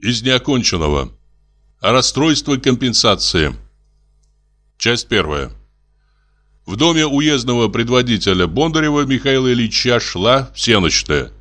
Из неоконченного. Расстройство компенсации. Часть первая. В доме уездного предводителя Бондарева Михаила Ильича шла всеночная.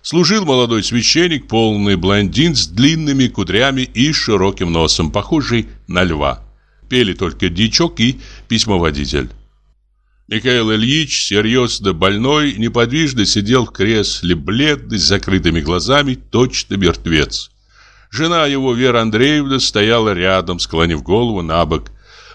Служил молодой священник, полный блондин с длинными кудрями и широким носом, похожий на льва. Пели только дичок и письмоводитель. Михаил Ильич, серьезно больной, неподвижно сидел в кресле, бледный, с закрытыми глазами, точно мертвец. Жена его, Вера Андреевна, стояла рядом, склонив голову на бок,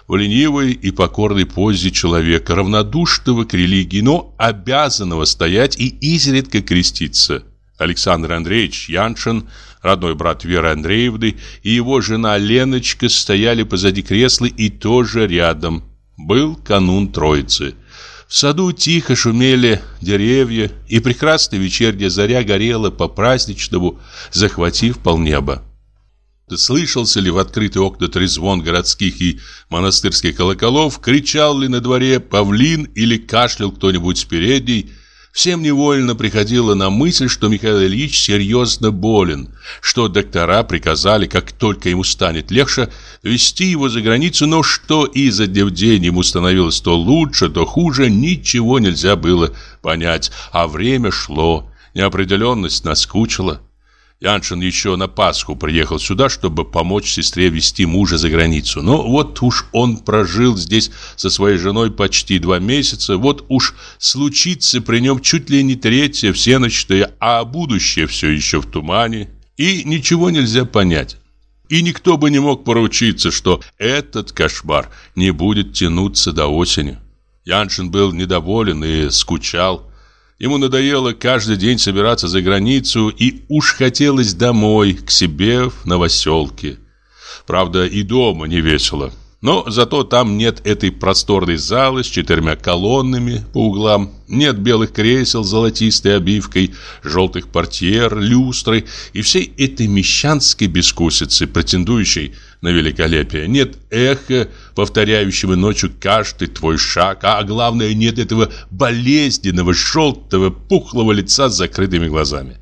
в ленивой и покорной позе человека, равнодушного к религии, но обязанного стоять и изредка креститься. Александр Андреевич Яншин, родной брат Веры Андреевны, и его жена Леночка стояли позади кресла и тоже рядом. Был канун Троицы. В саду тихо шумели деревья, и прекрасная вечерняя заря горела по-праздничному, захватив полнеба. Слышался ли в открытые окна трезвон городских и монастырских колоколов, кричал ли на дворе павлин или кашлял кто-нибудь с передней – Всем невольно приходило на мысль, что Михаил Ильич серьезно болен, что доктора приказали, как только ему станет легче, вести его за границу, но что изо дня в день ему становилось то лучше, то хуже, ничего нельзя было понять, а время шло, неопределенность наскучила. Яншин еще на Пасху приехал сюда, чтобы помочь сестре вести мужа за границу. Но вот уж он прожил здесь со своей женой почти два месяца, вот уж случится при нем чуть ли не третье всеночное, а будущее все еще в тумане, и ничего нельзя понять. И никто бы не мог поручиться, что этот кошмар не будет тянуться до осени. Яншин был недоволен и скучал. Ему надоело каждый день собираться за границу, и уж хотелось домой, к себе в новоселке. Правда, и дома не весело. Но зато там нет этой просторной залы с четырьмя колоннами по углам, нет белых кресел с золотистой обивкой, желтых портьер, люстры и всей этой мещанской бескусицы, претендующей на великолепие. Нет эха, повторяющего ночью каждый твой шаг, а главное, нет этого болезненного, желтого, пухлого лица с закрытыми глазами.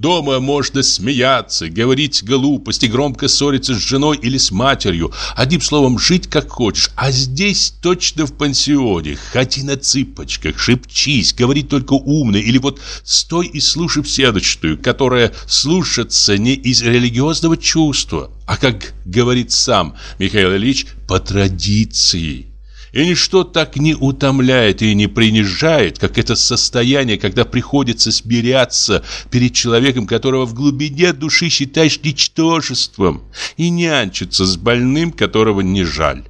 Дома можно смеяться, говорить глупости, громко ссориться с женой или с матерью. Одним словом, жить как хочешь. А здесь точно в пансионе. Ходи на цыпочках, шепчись, говори только умно. Или вот стой и слушай всеночную, которая слушается не из религиозного чувства, а, как говорит сам Михаил Ильич, по традиции. И ничто так не утомляет и не принижает, как это состояние, когда приходится смиряться перед человеком, которого в глубине души считаешь ничтожеством, и нянчиться с больным, которого не жаль.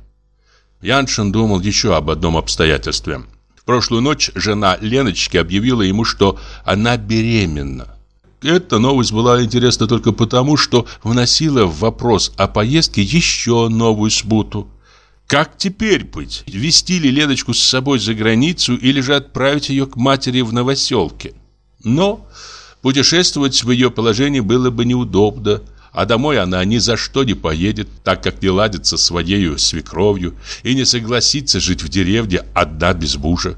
Яншин думал еще об одном обстоятельстве. В прошлую ночь жена Леночки объявила ему, что она беременна. Эта новость была интересна только потому, что вносила в вопрос о поездке еще новую смуту. Как теперь быть? Вести ли Леночку с собой за границу или же отправить ее к матери в новоселке? Но путешествовать в ее положении было бы неудобно, а домой она ни за что не поедет, так как не ладится со своей свекровью и не согласится жить в деревне одна без мужа.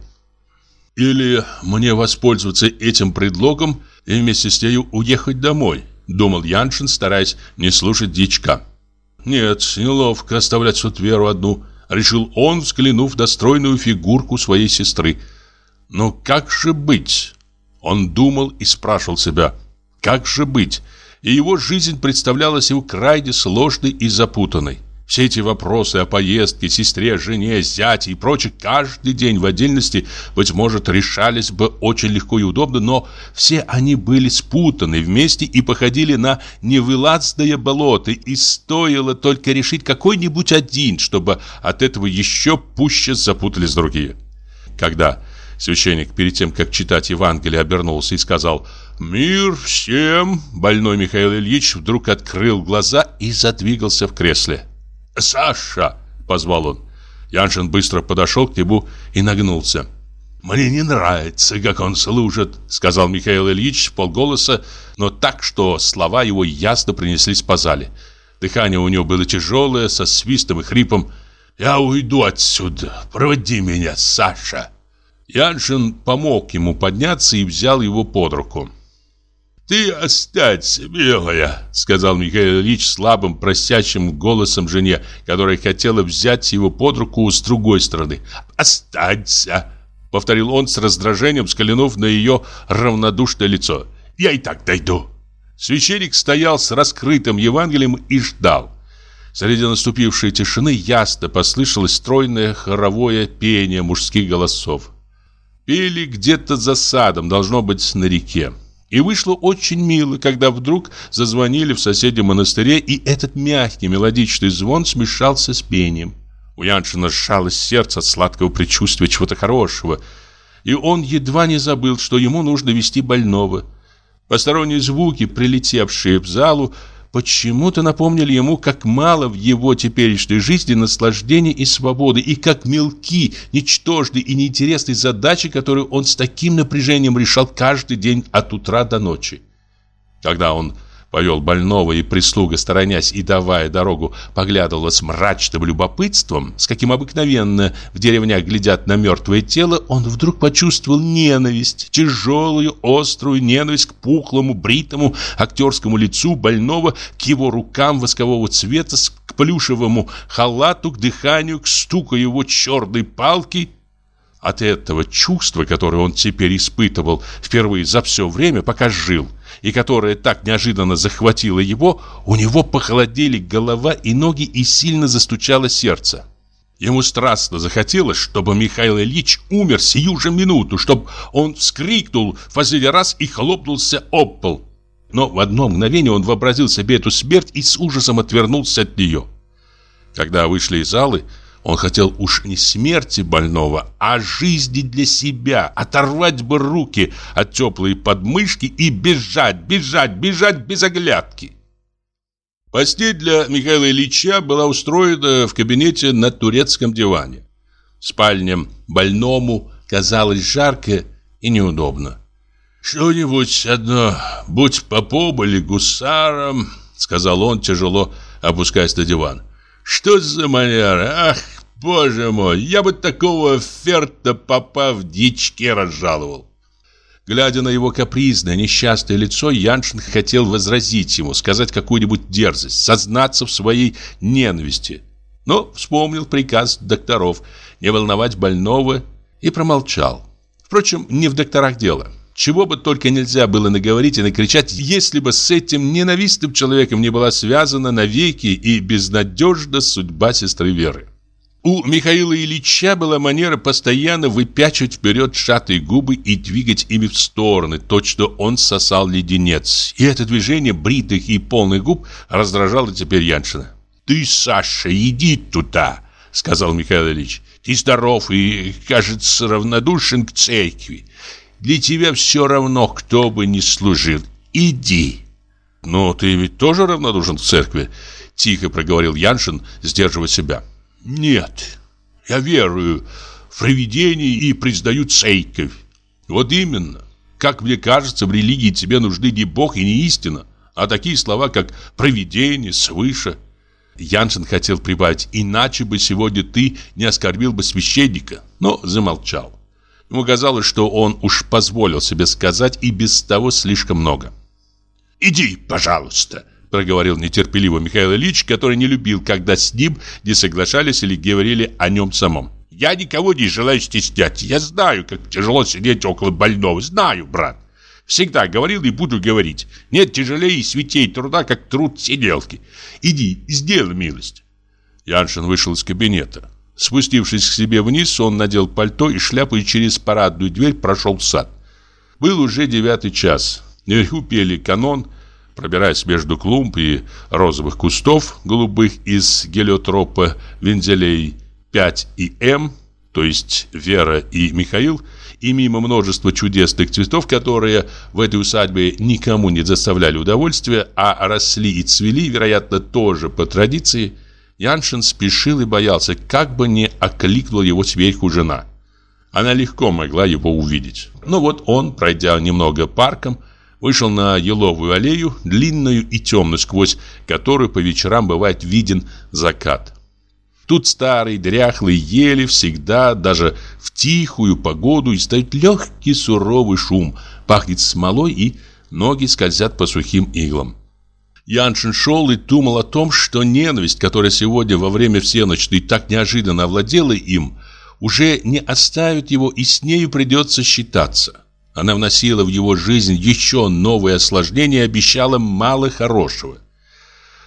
Или мне воспользоваться этим предлогом и вместе с нею уехать домой, думал Яншин, стараясь не слушать дичка. Нет, неловко оставлять тут Веру одну, решил он, взглянув на стройную фигурку своей сестры. Но как же быть? Он думал и спрашивал себя, как же быть? И его жизнь представлялась ему крайне сложной и запутанной. Все эти вопросы о поездке, сестре, жене, зяте и прочее каждый день в отдельности, быть может, решались бы очень легко и удобно, но все они были спутаны вместе и походили на невылазное болото, и стоило только решить какой-нибудь один, чтобы от этого еще пуще запутались другие. Когда священник перед тем, как читать Евангелие, обернулся и сказал «Мир всем!», больной Михаил Ильич вдруг открыл глаза и задвигался в кресле. «Саша!» – позвал он. Яншин быстро подошел к нему и нагнулся. «Мне не нравится, как он служит», — сказал Михаил Ильич в полголоса, но так, что слова его ясно принеслись по зале. Дыхание у него было тяжелое, со свистом и хрипом. «Я уйду отсюда. Проводи меня, Саша». Яншин помог ему подняться и взял его под руку. «Ты останься, милая», — сказал Михаил Ильич слабым, просящим голосом жене, которая хотела взять его под руку с другой стороны. «Останься», — повторил он с раздражением, взглянув на ее равнодушное лицо. «Я и так дойду». Священник стоял с раскрытым Евангелием и ждал. Среди наступившей тишины ясно послышалось стройное хоровое пение мужских голосов. Пели где-то за садом, должно быть, на реке. И вышло очень мило, когда вдруг зазвонили в соседнем монастыре, и этот мягкий мелодичный звон смешался с пением. У Яншина сжалось сердце от сладкого предчувствия чего-то хорошего, и он едва не забыл, что ему нужно вести больного. Посторонние звуки, прилетевшие в залу, почему-то напомнили ему, как мало в его теперешней жизни наслаждения и свободы, и как мелки, ничтожны и неинтересные задачи, которые он с таким напряжением решал каждый день от утра до ночи. Когда он повел больного, и прислуга, сторонясь и давая дорогу, поглядывала с мрачным любопытством, с каким обыкновенно в деревнях глядят на мертвое тело, он вдруг почувствовал ненависть, тяжелую, острую ненависть к пухлому, бритому актерскому лицу больного, к его рукам воскового цвета, к плюшевому халату, к дыханию, к стуку его черной палки – от этого чувства, которое он теперь испытывал впервые за все время, пока жил, и которое так неожиданно захватило его, у него похолодели голова и ноги и сильно застучало сердце. Ему страстно захотелось, чтобы Михаил Ильич умер сию же минуту, чтобы он вскрикнул в последний раз и хлопнулся об пол. Но в одно мгновение он вообразил себе эту смерть и с ужасом отвернулся от нее. Когда вышли из залы, он хотел уж не смерти больного, а жизни для себя. Оторвать бы руки от теплой подмышки и бежать, бежать, бежать без оглядки. Постель для Михаила Ильича была устроена в кабинете на турецком диване. Спальня больному казалась жарко и неудобно. «Что-нибудь одно, будь попом или гусаром», — сказал он, тяжело опускаясь на диван. Что за манера? Ах, боже мой, я бы такого ферта попав в дичке разжаловал. Глядя на его капризное, несчастное лицо, Яншин хотел возразить ему, сказать какую-нибудь дерзость, сознаться в своей ненависти. Но вспомнил приказ докторов не волновать больного и промолчал. Впрочем, не в докторах дело. Чего бы только нельзя было наговорить и накричать, если бы с этим ненавистным человеком не была связана навеки и безнадежна судьба сестры Веры. У Михаила Ильича была манера постоянно выпячивать вперед сжатые губы и двигать ими в стороны, точно он сосал леденец. И это движение бритых и полных губ раздражало теперь Яншина. «Ты, Саша, иди туда!» — сказал Михаил Ильич. «Ты здоров и, кажется, равнодушен к церкви. Для тебя все равно, кто бы ни служил. Иди. Но ты ведь тоже равнодушен к церкви? Тихо проговорил Яншин, сдерживая себя. Нет, я верую в провидение и признаю церковь. Вот именно. Как мне кажется, в религии тебе нужны не Бог и не истина, а такие слова, как провидение, свыше. Яншин хотел прибавить, иначе бы сегодня ты не оскорбил бы священника, но замолчал. Ему казалось, что он уж позволил себе сказать и без того слишком много. «Иди, пожалуйста», — проговорил нетерпеливо Михаил Ильич, который не любил, когда с ним не соглашались или говорили о нем самом. «Я никого не желаю стеснять. Я знаю, как тяжело сидеть около больного. Знаю, брат. Всегда говорил и буду говорить. Нет тяжелее святей труда, как труд сиделки. Иди, сделай милость». Яншин вышел из кабинета. Спустившись к себе вниз, он надел пальто и шляпу и через парадную дверь прошел в сад. Был уже девятый час. Наверху пели канон, пробираясь между клумб и розовых кустов, голубых из гелиотропа вензелей 5 и М, то есть Вера и Михаил, и мимо множества чудесных цветов, которые в этой усадьбе никому не заставляли удовольствия, а росли и цвели, вероятно, тоже по традиции, Яншин спешил и боялся, как бы не окликнула его сверху жена. Она легко могла его увидеть. Но вот он, пройдя немного парком, вышел на еловую аллею, длинную и темную, сквозь которую по вечерам бывает виден закат. Тут старые дряхлые ели всегда, даже в тихую погоду, издают легкий суровый шум, пахнет смолой и ноги скользят по сухим иглам. Яншин шел и думал о том, что ненависть, которая сегодня во время всеночной так неожиданно овладела им, уже не оставит его и с нею придется считаться. Она вносила в его жизнь еще новые осложнения и обещала мало хорошего.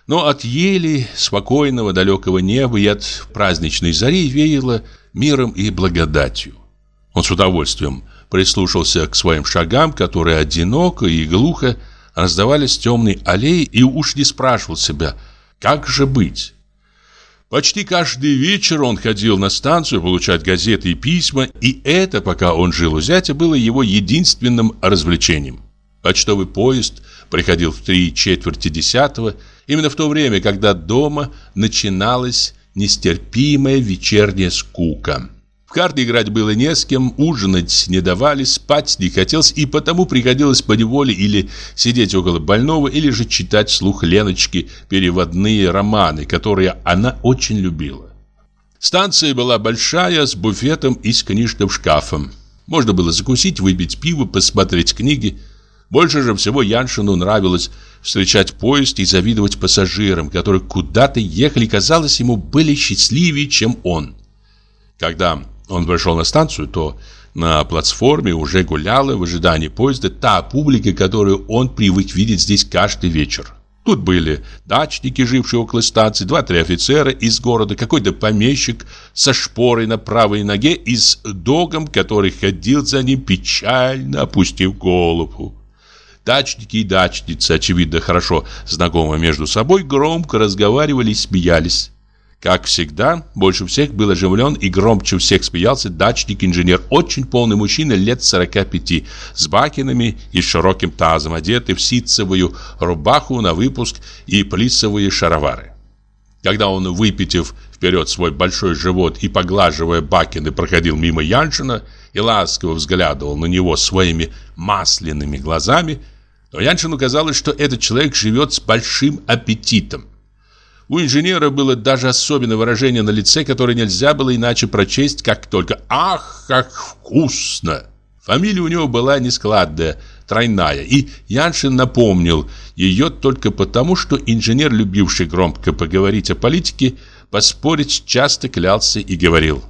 Но от ели, спокойного далекого неба и от праздничной зари веяло миром и благодатью. Он с удовольствием прислушался к своим шагам, которые одиноко и глухо раздавались темной аллеи, и уж не спрашивал себя, как же быть. Почти каждый вечер он ходил на станцию получать газеты и письма, и это, пока он жил у зятя, было его единственным развлечением. Почтовый поезд приходил в три четверти десятого, именно в то время, когда дома начиналась нестерпимая вечерняя скука карты играть было не с кем, ужинать не давали, спать не хотелось, и потому приходилось поневоле или сидеть около больного, или же читать слух Леночки переводные романы, которые она очень любила. Станция была большая, с буфетом и с книжным шкафом. Можно было закусить, выпить пиво, посмотреть книги. Больше же всего Яншину нравилось встречать поезд и завидовать пассажирам, которые куда-то ехали, казалось, ему были счастливее, чем он. Когда он пришел на станцию, то на платформе уже гуляла в ожидании поезда та публика, которую он привык видеть здесь каждый вечер. Тут были дачники, жившие около станции, два-три офицера из города, какой-то помещик со шпорой на правой ноге и с догом, который ходил за ним, печально опустив голову. Дачники и дачницы, очевидно, хорошо знакомы между собой, громко разговаривали и смеялись. Как всегда, больше всех был оживлен и громче всех смеялся дачник-инженер, очень полный мужчина лет 45, с бакинами и широким тазом, одетый в ситцевую рубаху на выпуск и плисовые шаровары. Когда он, выпитив вперед свой большой живот и поглаживая бакины, проходил мимо Яншина и ласково взглядывал на него своими масляными глазами, то Яншину казалось, что этот человек живет с большим аппетитом. У инженера было даже особенное выражение на лице, которое нельзя было иначе прочесть, как только «Ах, как вкусно!». Фамилия у него была нескладная, тройная, и Яншин напомнил ее только потому, что инженер, любивший громко поговорить о политике, поспорить часто клялся и говорил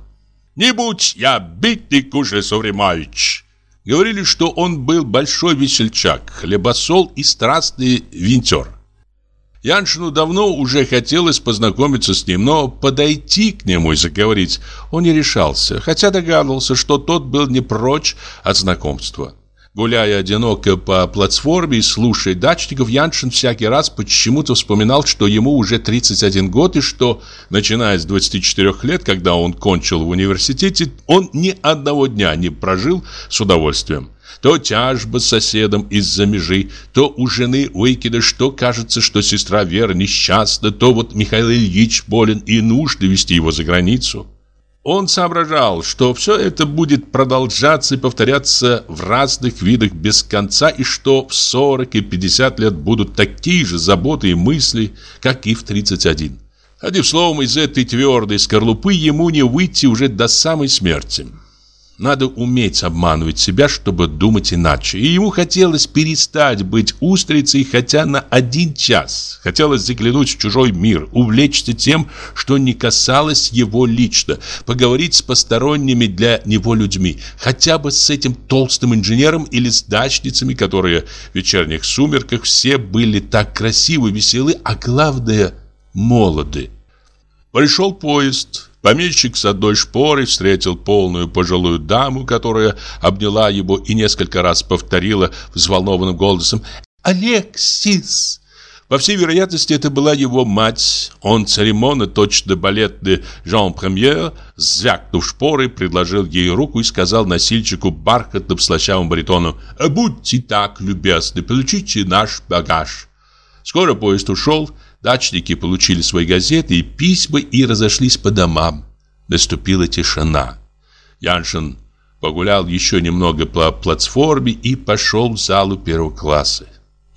«Не будь я битый Кужа Сувремович!» Говорили, что он был большой весельчак, хлебосол и страстный винтер. Яншину давно уже хотелось познакомиться с ним, но подойти к нему и заговорить он не решался, хотя догадывался, что тот был не прочь от знакомства. Гуляя одиноко по платформе и слушая дачников, Яншин всякий раз почему-то вспоминал, что ему уже 31 год и что, начиная с 24 лет, когда он кончил в университете, он ни одного дня не прожил с удовольствием. То тяжба с соседом из-за межи, то у жены выкидыш, что кажется, что сестра Вера несчастна, то вот Михаил Ильич болен и нужно вести его за границу. Он соображал, что все это будет продолжаться и повторяться в разных видах без конца, и что в 40 и 50 лет будут такие же заботы и мысли, как и в 31. Одним словом, из этой твердой скорлупы ему не выйти уже до самой смерти. Надо уметь обманывать себя, чтобы думать иначе. И ему хотелось перестать быть устрицей хотя на один час. Хотелось заглянуть в чужой мир, увлечься тем, что не касалось его лично, поговорить с посторонними для него людьми, хотя бы с этим толстым инженером или с дачницами, которые в вечерних сумерках все были так красивы, веселы, а главное – молоды. Пришел поезд. Помещик с одной шпорой встретил полную пожилую даму, которая обняла его и несколько раз повторила взволнованным голосом «Алексис!». По всей вероятности, это была его мать. Он церемонно, точно балетный Жан-Премьер, звякнув шпорой, предложил ей руку и сказал носильщику бархатным слащавым баритоном «Будьте так любезны, получите наш багаж». Скоро поезд ушел, Дачники получили свои газеты и письма и разошлись по домам. Наступила тишина. Яншин погулял еще немного по платформе и пошел в залу первого класса.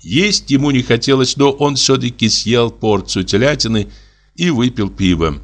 Есть ему не хотелось, но он все-таки съел порцию телятины и выпил пиво.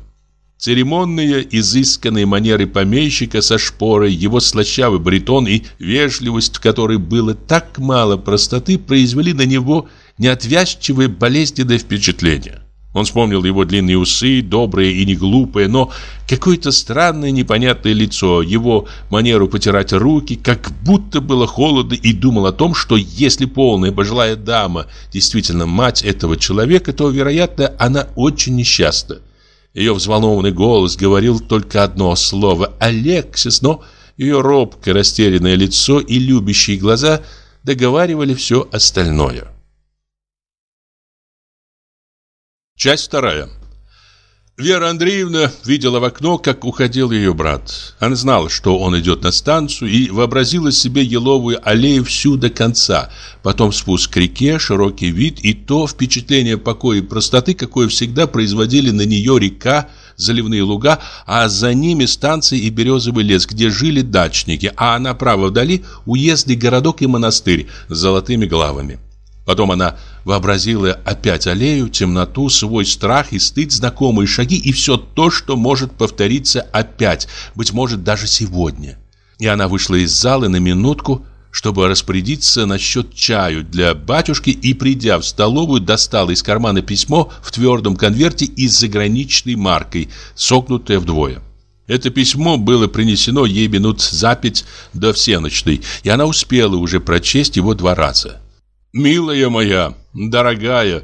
Церемонные, изысканные манеры помещика со шпорой, его слащавый баритон и вежливость, в которой было так мало простоты, произвели на него неотвязчивое болезненное впечатление. Он вспомнил его длинные усы, добрые и не глупые, но какое-то странное непонятное лицо, его манеру потирать руки, как будто было холодно, и думал о том, что если полная пожилая дама действительно мать этого человека, то, вероятно, она очень несчастна. Ее взволнованный голос говорил только одно слово «Алексис», но ее робкое растерянное лицо и любящие глаза договаривали все остальное. Часть вторая. Вера Андреевна видела в окно, как уходил ее брат. Она знала, что он идет на станцию, и вообразила себе еловую аллею всю до конца. Потом спуск к реке, широкий вид и то впечатление покоя и простоты, какое всегда производили на нее река, заливные луга, а за ними станции и березовый лес, где жили дачники, а направо вдали уездный городок и монастырь с золотыми главами. Потом она вообразила опять аллею, темноту, свой страх и стыд, знакомые шаги и все то, что может повториться опять, быть может, даже сегодня. И она вышла из зала на минутку, чтобы распорядиться насчет чаю для батюшки и, придя в столовую, достала из кармана письмо в твердом конверте и с заграничной маркой, согнутое вдвое. Это письмо было принесено ей минут за пять до всеночной, и она успела уже прочесть его два раза. «Милая моя, дорогая,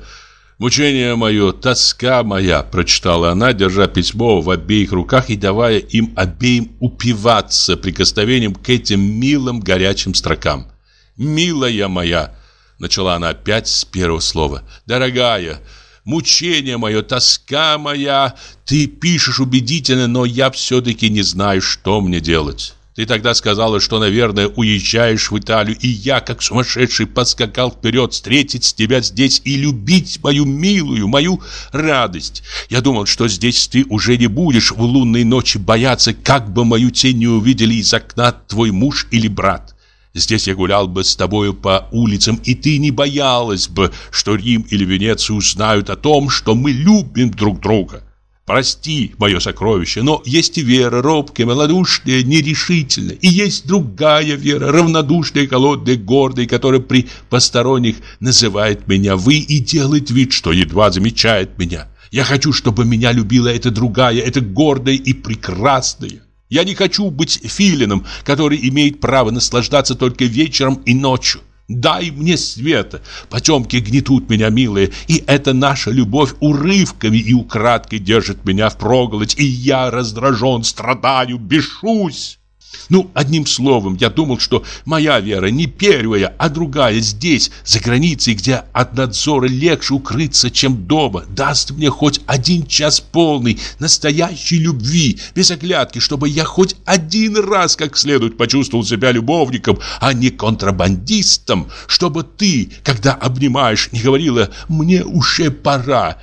мучение мое, тоска моя», прочитала она, держа письмо в обеих руках и давая им обеим упиваться прикосновением к этим милым горячим строкам. «Милая моя», начала она опять с первого слова, «дорогая, мучение мое, тоска моя, ты пишешь убедительно, но я все-таки не знаю, что мне делать». Ты тогда сказала, что, наверное, уезжаешь в Италию, и я, как сумасшедший, подскакал вперед встретить тебя здесь и любить мою милую, мою радость. Я думал, что здесь ты уже не будешь в лунной ночи бояться, как бы мою тень не увидели из окна твой муж или брат. Здесь я гулял бы с тобою по улицам, и ты не боялась бы, что Рим или Венеция узнают о том, что мы любим друг друга. Прости, мое сокровище, но есть и вера, робкая, малодушная, нерешительная. И есть другая вера, равнодушная, холодная, гордая, которая при посторонних называет меня «вы» и делает вид, что едва замечает меня. Я хочу, чтобы меня любила эта другая, эта гордая и прекрасная. Я не хочу быть филином, который имеет право наслаждаться только вечером и ночью. Дай мне света. Потемки гнетут меня, милые, и эта наша любовь урывками и украдкой держит меня в проголодь, и я раздражен, страдаю, бешусь. Ну, одним словом, я думал, что моя вера не первая, а другая здесь, за границей, где от надзора легче укрыться, чем дома, даст мне хоть один час полный настоящей любви, без оглядки, чтобы я хоть один раз как следует почувствовал себя любовником, а не контрабандистом, чтобы ты, когда обнимаешь, не говорила «мне уже пора»,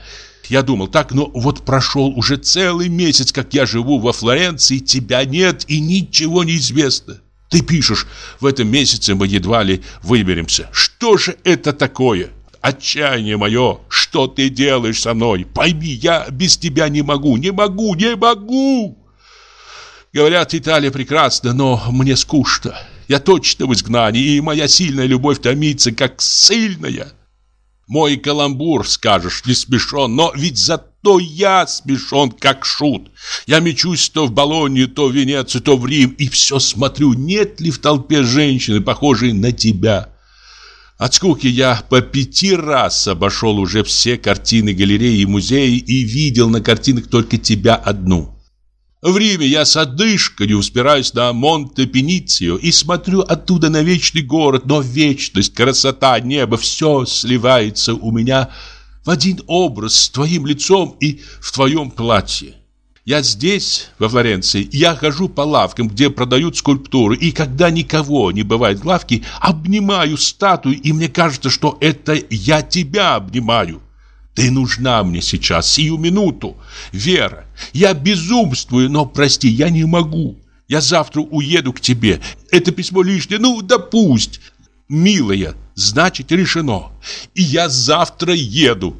я думал так, но вот прошел уже целый месяц, как я живу во Флоренции, тебя нет и ничего не известно. Ты пишешь, в этом месяце мы едва ли выберемся. Что же это такое? Отчаяние мое, что ты делаешь со мной? Пойми, я без тебя не могу, не могу, не могу. Говорят, Италия прекрасна, но мне скучно. Я точно в изгнании, и моя сильная любовь томится, как сильная. Мой каламбур, скажешь, не смешон, но ведь зато я смешон, как шут. Я мечусь то в Болонью, то в Венецию, то в Рим, и все смотрю, нет ли в толпе женщины, похожей на тебя. От скуки я по пяти раз обошел уже все картины галереи и музеи и видел на картинах только тебя одну. В Риме я с одышкой успираюсь на Монте-Пеницио и смотрю оттуда на вечный город, но вечность, красота, небо, все сливается у меня в один образ с твоим лицом и в твоем платье. Я здесь, во Флоренции, я хожу по лавкам, где продают скульптуры, и когда никого не бывает в лавке, обнимаю статую, и мне кажется, что это я тебя обнимаю. Ты нужна мне сейчас, сию минуту. Вера, я безумствую, но прости, я не могу. Я завтра уеду к тебе. Это письмо лишнее, ну да пусть. Милая, значит решено. И я завтра еду.